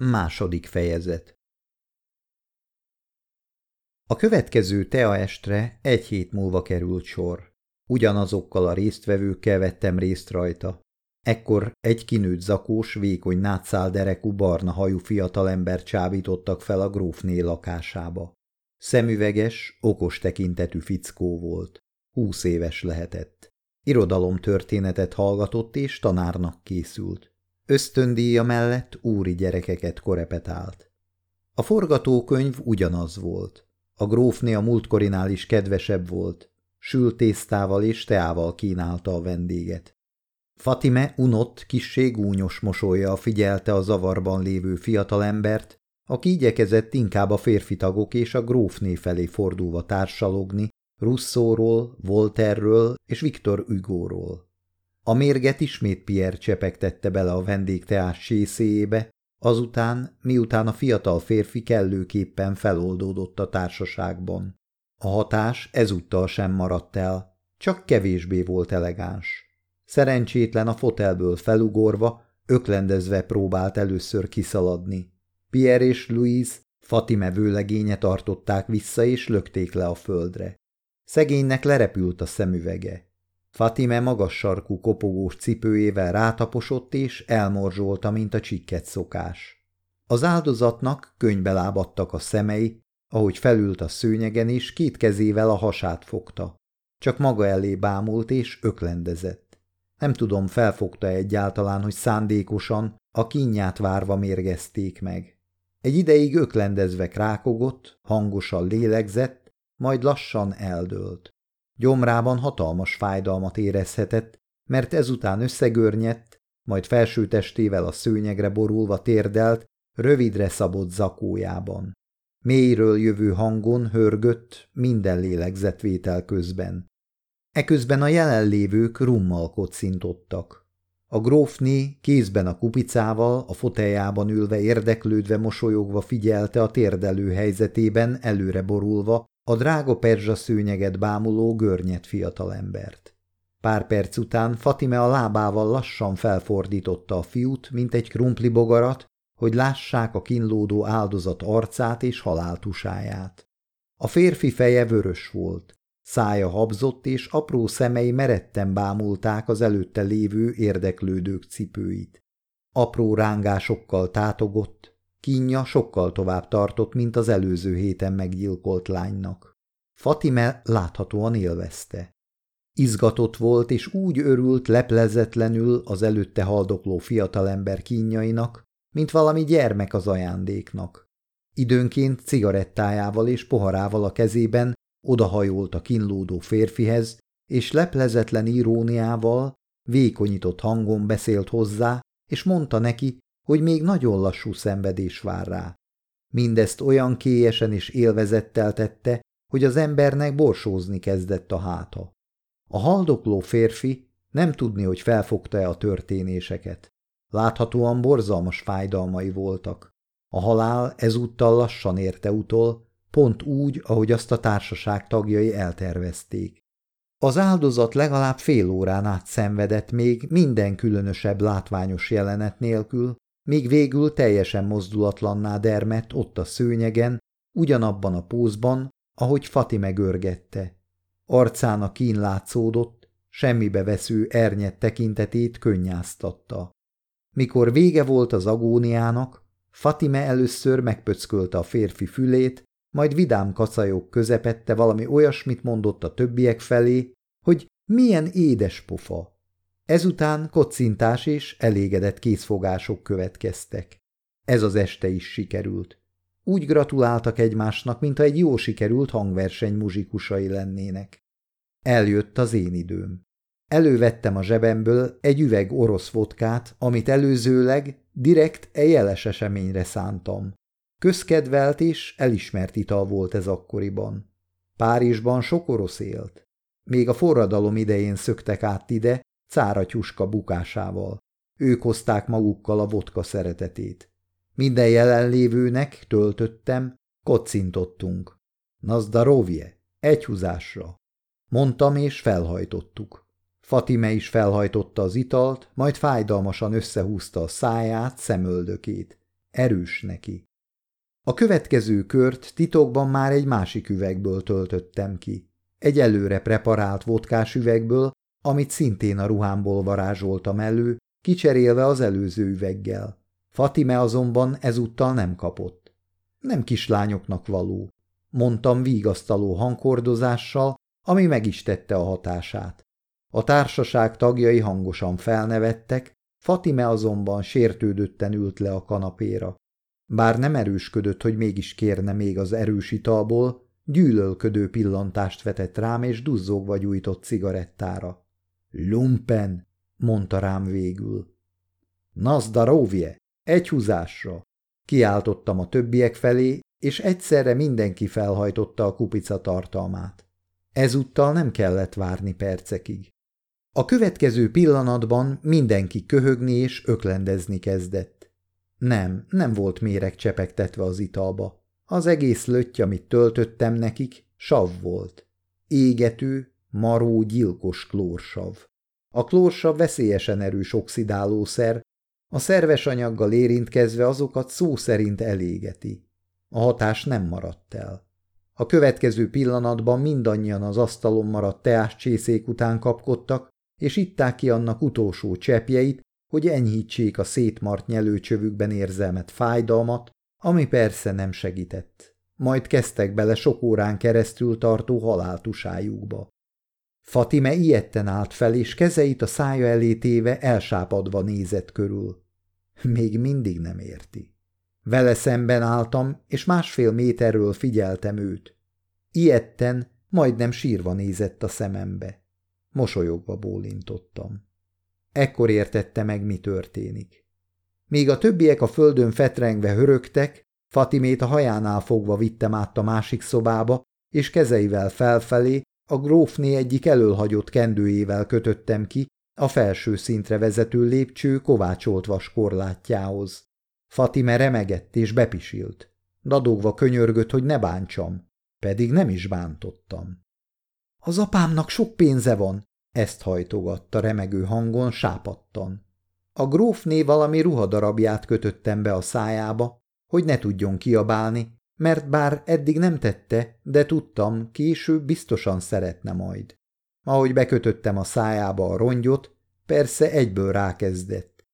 Második fejezet A következő teaestre egy hét múlva került sor. Ugyanazokkal a résztvevőkkel vettem részt rajta. Ekkor egy kinőtt zakós, vékony nátszál derekú barna hajú fiatalember csábítottak fel a grófné lakásába. Szemüveges, okos tekintetű fickó volt. Húsz éves lehetett. Irodalomtörténetet hallgatott és tanárnak készült. Ösztöndíja mellett úri gyerekeket korepetált. A forgatókönyv ugyanaz volt. A grófné a múltkorinál is kedvesebb volt. Sült tésztával és teával kínálta a vendéget. Fatime unott, kissé gúnyos mosolya figyelte a zavarban lévő fiatalembert, aki igyekezett inkább a férfi tagok és a grófné felé fordulva társalogni, Russzóról, Volterről és Viktor Ugóról. A mérget ismét Pierre csepegtette bele a vendégteás sészéjébe, azután, miután a fiatal férfi kellőképpen feloldódott a társaságban. A hatás ezúttal sem maradt el, csak kevésbé volt elegáns. Szerencsétlen a fotelből felugorva, öklendezve próbált először kiszaladni. Pierre és Louise Fatime vőlegénye tartották vissza és lökték le a földre. Szegénynek lerepült a szemüvege. Fatime magas sarkú kopogós cipőjével rátaposott és elmorzsolta, mint a csikket szokás. Az áldozatnak könybe lábadtak a szemei, ahogy felült a szőnyegen, és két kezével a hasát fogta. Csak maga elé bámult és öklendezett. Nem tudom, felfogta egyáltalán, hogy szándékosan, a kínját várva mérgezték meg. Egy ideig öklendezve krákogott, hangosan lélegzett, majd lassan eldőlt. Gyomrában hatalmas fájdalmat érezhetett, mert ezután összegörnyedt, majd felső testével a szőnyegre borulva térdelt, rövidre szabott zakójában. Mélyről jövő hangon hörgött minden lélegzetvétel közben. Eközben a jelenlévők rummal kocintottak. A grófné kézben a kupicával, a foteljában ülve érdeklődve mosolyogva figyelte a térdelő helyzetében előre borulva a drága perzsa szőnyeget bámuló görnyet fiatalembert. Pár perc után Fatime a lábával lassan felfordította a fiút, mint egy krumpli bogarat, hogy lássák a kínlódó áldozat arcát és haláltusáját. A férfi feje vörös volt, szája habzott és apró szemei meretten bámulták az előtte lévő érdeklődők cipőit. Apró rángásokkal tátogott, Kínja sokkal tovább tartott, mint az előző héten meggyilkolt lánynak. Fatime láthatóan élvezte. Izgatott volt, és úgy örült leplezetlenül az előtte haldokló fiatalember kínjainak, mint valami gyermek az ajándéknak. Időnként cigarettájával és poharával a kezében odahajolt a kínlódó férfihez, és leplezetlen iróniával, vékonyított hangon beszélt hozzá, és mondta neki, hogy még nagyon lassú szenvedés vár rá. Mindezt olyan kélyesen és élvezettel tette, hogy az embernek borsózni kezdett a háta. A haldokló férfi nem tudni, hogy felfogta-e a történéseket. Láthatóan borzalmas fájdalmai voltak. A halál ezúttal lassan érte utol, pont úgy, ahogy azt a társaság tagjai eltervezték. Az áldozat legalább fél órán át szenvedett még minden különösebb látványos jelenet nélkül, míg végül teljesen mozdulatlanná dermett ott a szőnyegen, ugyanabban a pózban, ahogy Fati megörgette. Arcán a kín látszódott, semmibe vesző ernyett tekintetét könnyáztatta. Mikor vége volt az agóniának, Fatime először megpöckölte a férfi fülét, majd vidám kacajok közepette valami olyasmit mondott a többiek felé, hogy milyen édes pofa. Ezután kocintás és elégedett készfogások következtek. Ez az este is sikerült. Úgy gratuláltak egymásnak, mintha egy jó sikerült hangverseny muzsikusai lennének. Eljött az én időm. Elővettem a zsebemből egy üveg orosz vodkát, amit előzőleg direkt e jeles eseményre szántam. Közkedvelt és elismert ital volt ez akkoriban. Párizsban sok orosz élt. Még a forradalom idején szöktek át ide, cáratyuska bukásával. Ők hozták magukkal a vodka szeretetét. Minden jelenlévőnek töltöttem, kocintottunk. Nazdarovje, egy húzásra. Mondtam, és felhajtottuk. Fatime is felhajtotta az italt, majd fájdalmasan összehúzta a száját, szemöldökét. Erős neki. A következő kört titokban már egy másik üvegből töltöttem ki. Egy előre preparált vodkás üvegből, amit szintén a ruhámból varázsoltam elő, kicserélve az előző üveggel. Fatime azonban ezúttal nem kapott. Nem kislányoknak való, mondtam vígasztaló hangkordozással, ami meg is tette a hatását. A társaság tagjai hangosan felnevettek, Fatime azonban sértődötten ült le a kanapéra. Bár nem erősködött, hogy mégis kérne még az erős italból, gyűlölködő pillantást vetett rám, és duzzogva gyújtott cigarettára. Lumpen, mondta rám végül. Nazdarovje, egy húzásra! Kiáltottam a többiek felé, és egyszerre mindenki felhajtotta a kupica tartalmát. Ezúttal nem kellett várni percekig. A következő pillanatban mindenki köhögni és öklendezni kezdett. Nem, nem volt méreg csepegtetve az italba. Az egész lötty, amit töltöttem nekik, sav volt. Égető, maró, gyilkos klórsav. A klórsav veszélyesen erős oxidálószer, a szerves anyaggal érintkezve azokat szó szerint elégeti. A hatás nem maradt el. A következő pillanatban mindannyian az asztalon maradt teás csészék után kapkodtak, és itták ki annak utolsó csepjeit, hogy enyhítsék a szétmart nyelőcsövükben érzelmet fájdalmat, ami persze nem segített. Majd kezdtek bele sok órán keresztül tartó haláltusájukba. Fatime ilyetten állt fel, és kezeit a szája elé téve elsápadva nézett körül. Még mindig nem érti. Vele szemben álltam, és másfél méterről figyeltem őt. Ilyetten, majdnem sírva nézett a szemembe. Mosolyogva bólintottam. Ekkor értette meg, mi történik. Míg a többiek a földön fetrengve hörögtek, Fatimét a hajánál fogva vittem át a másik szobába, és kezeivel felfelé a grófné egyik elölhagyott kendőjével kötöttem ki a felső szintre vezető lépcső kovácsolt vas korlátjához. Fatime remegett és bepisilt. Dadogva könyörgött, hogy ne bántsam, pedig nem is bántottam. Az apámnak sok pénze van, ezt hajtogatta remegő hangon sápattan. A grófné valami ruhadarabját kötöttem be a szájába, hogy ne tudjon kiabálni, mert bár eddig nem tette, de tudtam, később biztosan szeretne majd. Ahogy bekötöttem a szájába a rongyot, persze egyből rákezdett.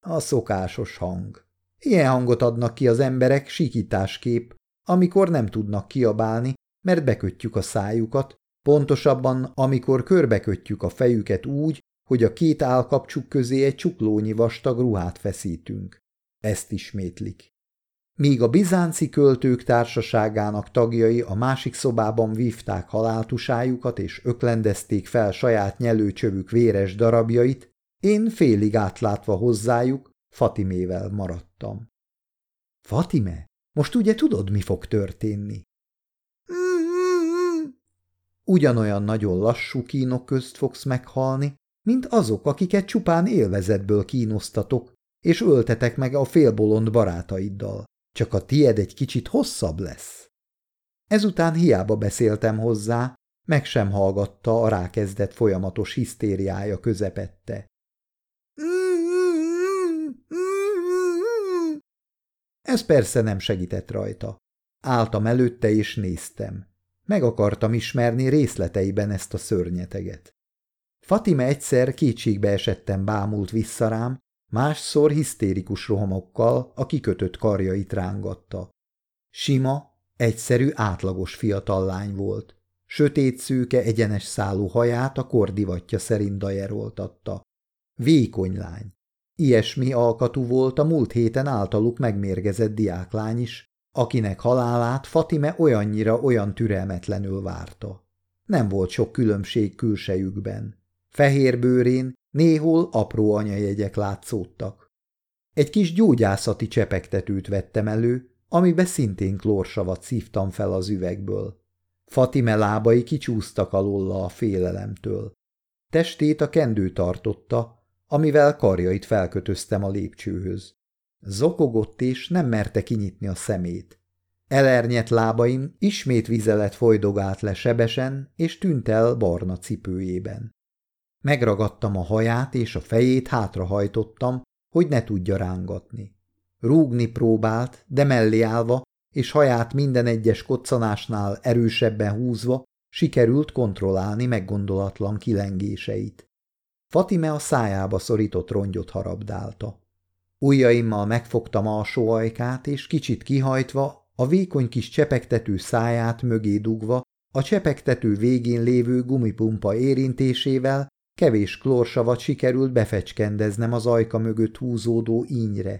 A szokásos hang. Ilyen hangot adnak ki az emberek sikításképp, amikor nem tudnak kiabálni, mert bekötjük a szájukat, pontosabban, amikor körbekötjük a fejüket úgy, hogy a két állkapcsuk közé egy csuklónyi vastag ruhát feszítünk. Ezt ismétlik. Míg a bizánci költők társaságának tagjai a másik szobában vívták haláltusájukat és öklendezték fel saját nyelőcsövük véres darabjait, én félig átlátva hozzájuk Fatimével maradtam. Fatime, most ugye tudod, mi fog történni? Ugyanolyan nagyon lassú kínok közt fogsz meghalni, mint azok, akiket csupán élvezetből kínosztatok, és öltetek meg a félbolond barátaiddal. Csak a tied egy kicsit hosszabb lesz. Ezután hiába beszéltem hozzá, meg sem hallgatta a rákezdett folyamatos hisztériája közepette. Ez persze nem segített rajta. Álltam előtte és néztem. Meg akartam ismerni részleteiben ezt a szörnyeteget. Fatime egyszer kétségbe esettem bámult vissza rám, másszor hisztérikus rohamokkal a kikötött karjait rángatta. Sima, egyszerű, átlagos fiatal lány volt. Sötét szőke egyenes szálú haját a kordivatja szerint dajeroltatta. Vékony lány. Ilyesmi alkatú volt a múlt héten általuk megmérgezett diáklány is, akinek halálát Fatime olyannyira olyan türelmetlenül várta. Nem volt sok különbség külsejükben. Fehér bőrén néhol apró anyajegyek látszódtak. Egy kis gyógyászati csepegtetőt vettem elő, amibe szintén klórsavat szívtam fel az üvegből. Fatime lábai kicsúsztak alóla a félelemtől. Testét a kendő tartotta, amivel karjait felkötöztem a lépcsőhöz. Zokogott és nem merte kinyitni a szemét. Elernyett lábaim ismét vizelet folydogált le sebesen, és tűnt el barna cipőjében. Megragadtam a haját, és a fejét hátrahajtottam, hogy ne tudja rángatni. Rúgni próbált, de mellé állva, és haját minden egyes koccanásnál erősebben húzva, sikerült kontrollálni meggondolatlan kilengéseit. Fatime a szájába szorított rongyot harabdálta. Ujjaimmal megfogtam alsó ajkát, és kicsit kihajtva, a vékony kis csepegtető száját mögé dugva, a csepegtető végén lévő gumipumpa érintésével kevés klórsavat sikerült befecskendeznem az ajka mögött húzódó ínyre.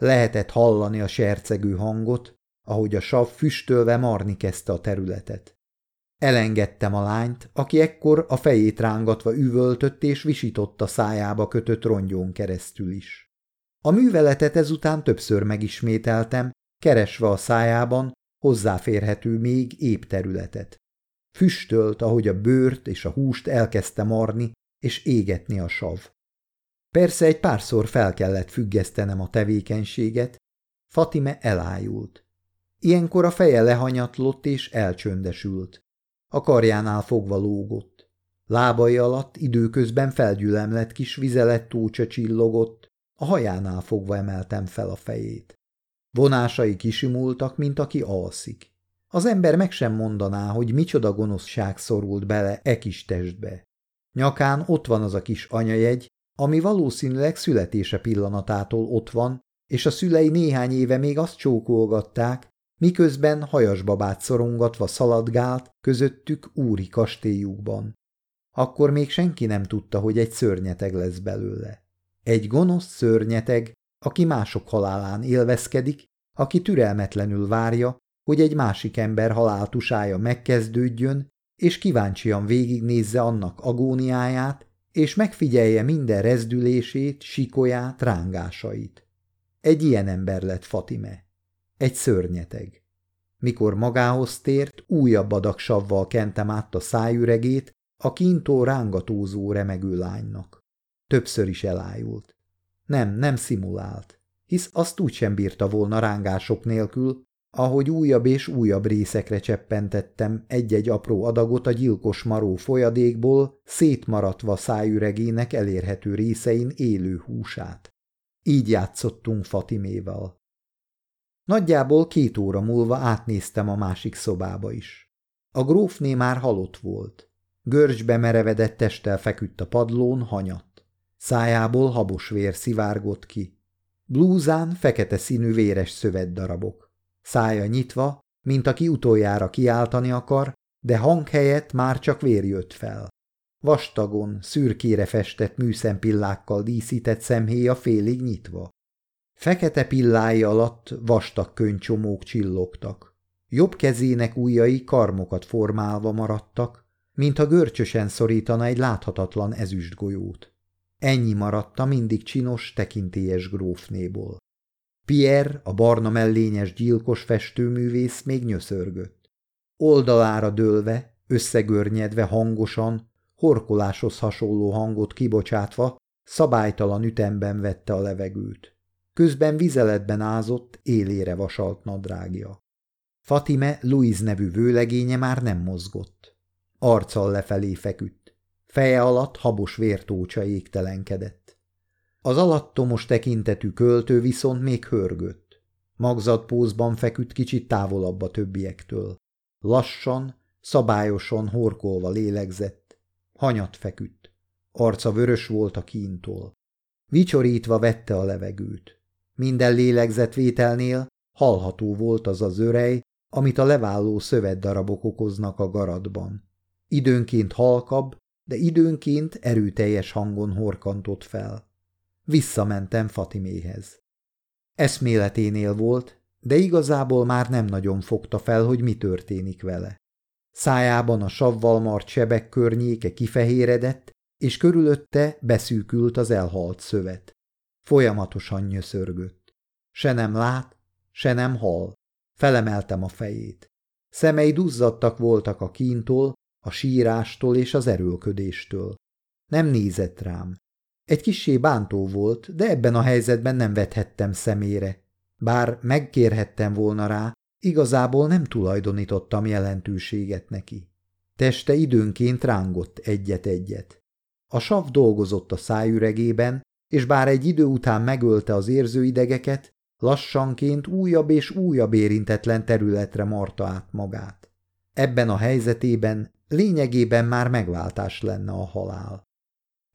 Lehetett hallani a sercegő hangot, ahogy a sav füstölve marni kezdte a területet. Elengedtem a lányt, aki ekkor a fejét rángatva üvöltött és visított a szájába kötött rongyon keresztül is. A műveletet ezután többször megismételtem, keresve a szájában hozzáférhető még épp területet. Füstölt, ahogy a bőrt és a húst elkezdte marni és égetni a sav. Persze egy párszor fel kellett függesztenem a tevékenységet, Fatime elájult. Ilyenkor a feje lehanyatlott és elcsöndesült. A karjánál fogva lógott. Lábai alatt időközben felgyülemlett kis vizelet túlcsa csillogott, a hajánál fogva emeltem fel a fejét. Vonásai kisimultak, mint aki alszik. Az ember meg sem mondaná, hogy micsoda gonoszság szorult bele e kis testbe. Nyakán ott van az a kis anyajegy, ami valószínűleg születése pillanatától ott van, és a szülei néhány éve még azt csókolgatták, miközben hajasbabát szorongatva szaladgált közöttük úri kastélyukban. Akkor még senki nem tudta, hogy egy szörnyeteg lesz belőle. Egy gonosz szörnyeteg, aki mások halálán élvezkedik, aki türelmetlenül várja, hogy egy másik ember haláltusája megkezdődjön, és kíváncsian végignézze annak agóniáját, és megfigyelje minden rezdülését, sikolyát, rángásait. Egy ilyen ember lett Fatime. Egy szörnyeteg. Mikor magához tért, újabb adag savval kentem át a szájüregét a kintó rángatózó remegő lánynak. Többször is elájult. Nem, nem szimulált, hisz azt úgy sem bírta volna rángások nélkül, ahogy újabb és újabb részekre cseppentettem egy-egy apró adagot a gyilkos maró folyadékból, szétmaradva szájüregének elérhető részein élő húsát. Így játszottunk Fatiméval. Nagyjából két óra múlva átnéztem a másik szobába is. A grófné már halott volt. Görcsbe merevedett testtel feküdt a padlón, hanyat. Szájából habos vér szivárgott ki. Blúzán fekete színű véres szövetdarabok. Szája nyitva, mint aki utoljára kiáltani akar, de hang helyett már csak vér jött fel. Vastagon, szürkére festett műszempillákkal díszített szemhéja félig nyitva. Fekete pillái alatt vastag könycsomók csillogtak. Jobb kezének ujjai karmokat formálva maradtak, mintha görcsösen szorítana egy láthatatlan ezüstgolyót. Ennyi maradta mindig csinos, tekintélyes grófnéból. Pierre, a barna mellényes gyilkos festőművész még nyöszörgött. Oldalára dőlve, összegörnyedve hangosan, horkoláshoz hasonló hangot kibocsátva, szabálytalan ütemben vette a levegőt. Közben vizeletben ázott, élére vasalt nadrágja. Fatime Louise nevű vőlegénye már nem mozgott. Arccal lefelé feküdt. Feje alatt habos vértócsa égtelenkedett. Az alattomos tekintetű költő viszont még hörgött. Magzatpózban feküdt kicsit távolabb a többiektől. Lassan, szabályosan horkolva lélegzett. Hanyat feküdt. Arca vörös volt a kíntól. Vicsorítva vette a levegőt. Minden lélegzetvételnél hallható volt az az örej, amit a leváló szövetdarabok okoznak a garadban. Időnként halkabb, de időnként erőteljes hangon horkantott fel. Visszamentem Fatiméhez. Eszméleténél volt, de igazából már nem nagyon fogta fel, hogy mi történik vele. Szájában a savval mart sebek környéke kifehéredett, és körülötte beszűkült az elhalt szövet. Folyamatosan nyöszörgött. Se nem lát, se nem hall. Felemeltem a fejét. Szemei duzzadtak voltak a kíntól, a sírástól és az erőlködéstől. Nem nézett rám. Egy kissé bántó volt, de ebben a helyzetben nem vethettem szemére. Bár megkérhettem volna rá, igazából nem tulajdonítottam jelentőséget neki. Teste időnként rángott egyet-egyet. A sav dolgozott a szájüregében, és bár egy idő után megölte az érzőidegeket, lassanként újabb és újabb érintetlen területre marta át magát. Ebben a helyzetében lényegében már megváltás lenne a halál.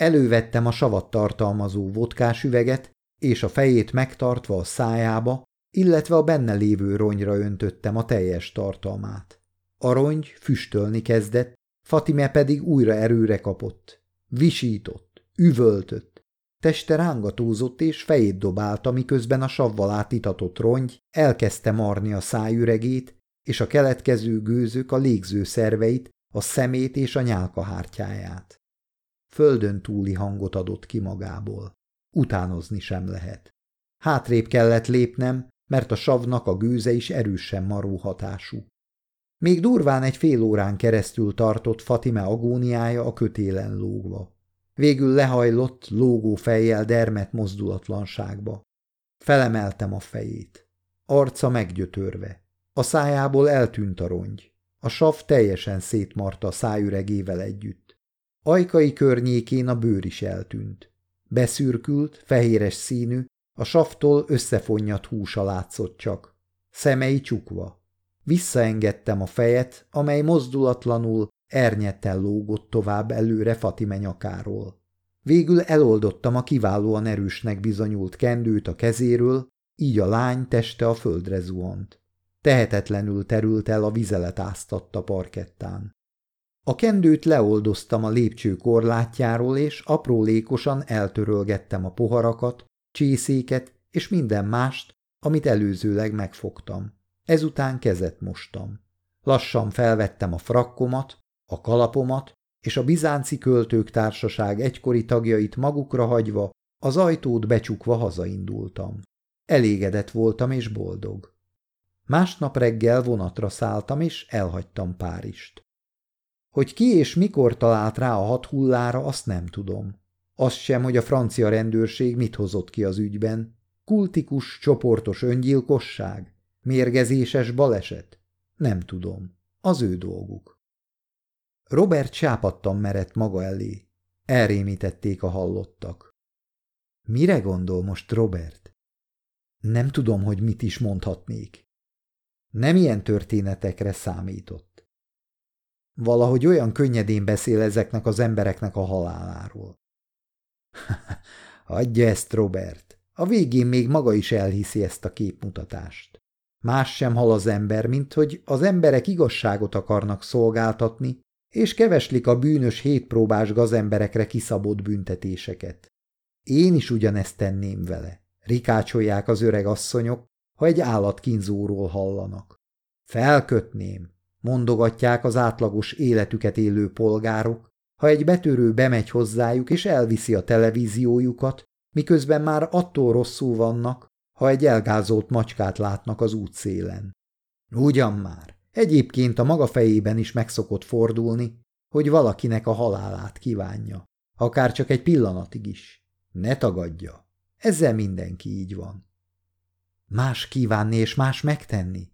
Elővettem a savat tartalmazó vodkás üveget, és a fejét megtartva a szájába, illetve a benne lévő ronyra öntöttem a teljes tartalmát. A rongy füstölni kezdett, Fatime pedig újra erőre kapott. Visított, üvöltött. Teste rángatózott és fejét dobálta, miközben a savval átitatott rongy elkezdte marni a szájüregét, és a keletkező gőzök a légző szerveit, a szemét és a nyálkahártyáját. Földön túli hangot adott ki magából. Utánozni sem lehet. Hátrébb kellett lépnem, mert a savnak a gőze is erősen maró hatású. Még durván egy fél órán keresztül tartott Fatime agóniája a kötélen lógva. Végül lehajlott, lógó fejjel dermet mozdulatlanságba. Felemeltem a fejét. Arca meggyötörve. A szájából eltűnt a rongy. A sav teljesen szétmarta a szájüregével együtt. Ajkai környékén a bőr is eltűnt. Beszürkült, fehéres színű, a saftól összefonyat húsa látszott csak. Szemei csukva. Visszaengedtem a fejet, amely mozdulatlanul, ernyetten lógott tovább előre Fatime nyakáról. Végül eloldottam a kiválóan erősnek bizonyult kendőt a kezéről, így a lány teste a földre zuhant. Tehetetlenül terült el a vizelet áztatta parkettán. A kendőt leoldoztam a lépcső korlátjáról, és aprólékosan eltörölgettem a poharakat, csészéket és minden mást, amit előzőleg megfogtam. Ezután kezet mostam. Lassan felvettem a frakkomat, a kalapomat, és a bizánci költők társaság egykori tagjait magukra hagyva, az ajtót becsukva hazaindultam. Elégedett voltam és boldog. Másnap reggel vonatra szálltam, és elhagytam Párist. Hogy ki és mikor talált rá a hat hullára, azt nem tudom. Azt sem, hogy a francia rendőrség mit hozott ki az ügyben. Kultikus, csoportos öngyilkosság? Mérgezéses baleset? Nem tudom. Az ő dolguk. Robert sápadtan merett maga elé. Elrémítették a hallottak. Mire gondol most Robert? Nem tudom, hogy mit is mondhatnék. Nem ilyen történetekre számított. Valahogy olyan könnyedén beszél ezeknek az embereknek a haláláról. Adja ezt, Robert. A végén még maga is elhiszi ezt a képmutatást. Más sem hal az ember, mint hogy az emberek igazságot akarnak szolgáltatni, és keveslik a bűnös hétpróbás gazemberekre kiszabott büntetéseket. Én is ugyanezt tenném vele. Rikácsolják az öreg asszonyok, ha egy állatkínzóról hallanak. Felkötném, mondogatják az átlagos életüket élő polgárok, ha egy betörő bemegy hozzájuk és elviszi a televíziójukat, miközben már attól rosszul vannak, ha egy elgázolt macskát látnak az útszélen. Ugyan már, egyébként a maga fejében is megszokott fordulni, hogy valakinek a halálát kívánja, akár csak egy pillanatig is. Ne tagadja, ezzel mindenki így van. Más kívánni és más megtenni?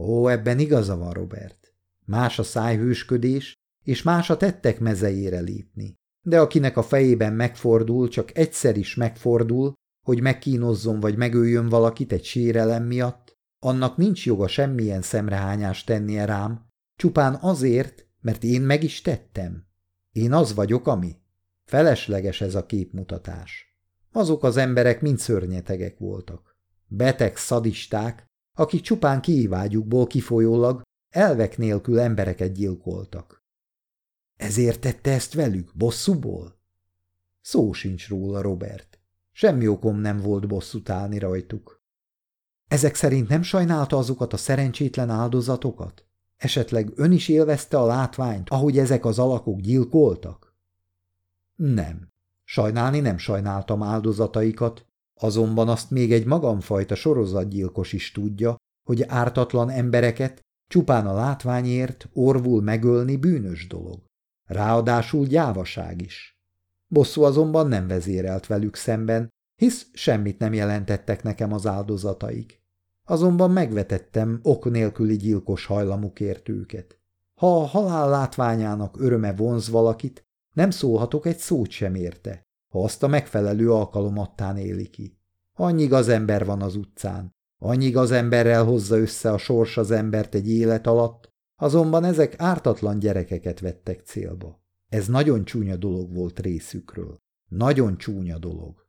Ó, ebben igaza van, Robert. Más a szájhősködés, és más a tettek mezejére lépni. De akinek a fejében megfordul, csak egyszer is megfordul, hogy megkínozzon vagy megöljön valakit egy sérelem miatt, annak nincs joga semmilyen szemrehányást tennie rám, csupán azért, mert én meg is tettem. Én az vagyok, ami. Felesleges ez a képmutatás. Azok az emberek mind szörnyetegek voltak. Beteg szadisták, akik csupán kiívágyukból kifolyólag elvek nélkül embereket gyilkoltak. Ezért tette ezt velük, bosszúból? Szó sincs róla, Robert. Semmi okom nem volt bosszút állni rajtuk. Ezek szerint nem sajnálta azokat a szerencsétlen áldozatokat? Esetleg ön is élvezte a látványt, ahogy ezek az alakok gyilkoltak? Nem. Sajnálni nem sajnáltam áldozataikat, azonban azt még egy magamfajta sorozatgyilkos is tudja, hogy ártatlan embereket csupán a látványért orvul megölni bűnös dolog. Ráadásul gyávaság is. Bosszú azonban nem vezérelt velük szemben, hisz semmit nem jelentettek nekem az áldozataik. Azonban megvetettem ok nélküli gyilkos hajlamukért őket. Ha a halál látványának öröme vonz valakit, Nem szólhatok egy szót sem érte, ha azt a megfelelő alkalomattán éli ki. Annyi az ember van az utcán, annyi az emberrel hozza össze a sors az embert egy élet alatt, azonban ezek ártatlan gyerekeket vettek célba. Ez nagyon csúnya dolog volt részükről. Nagyon csúnya dolog.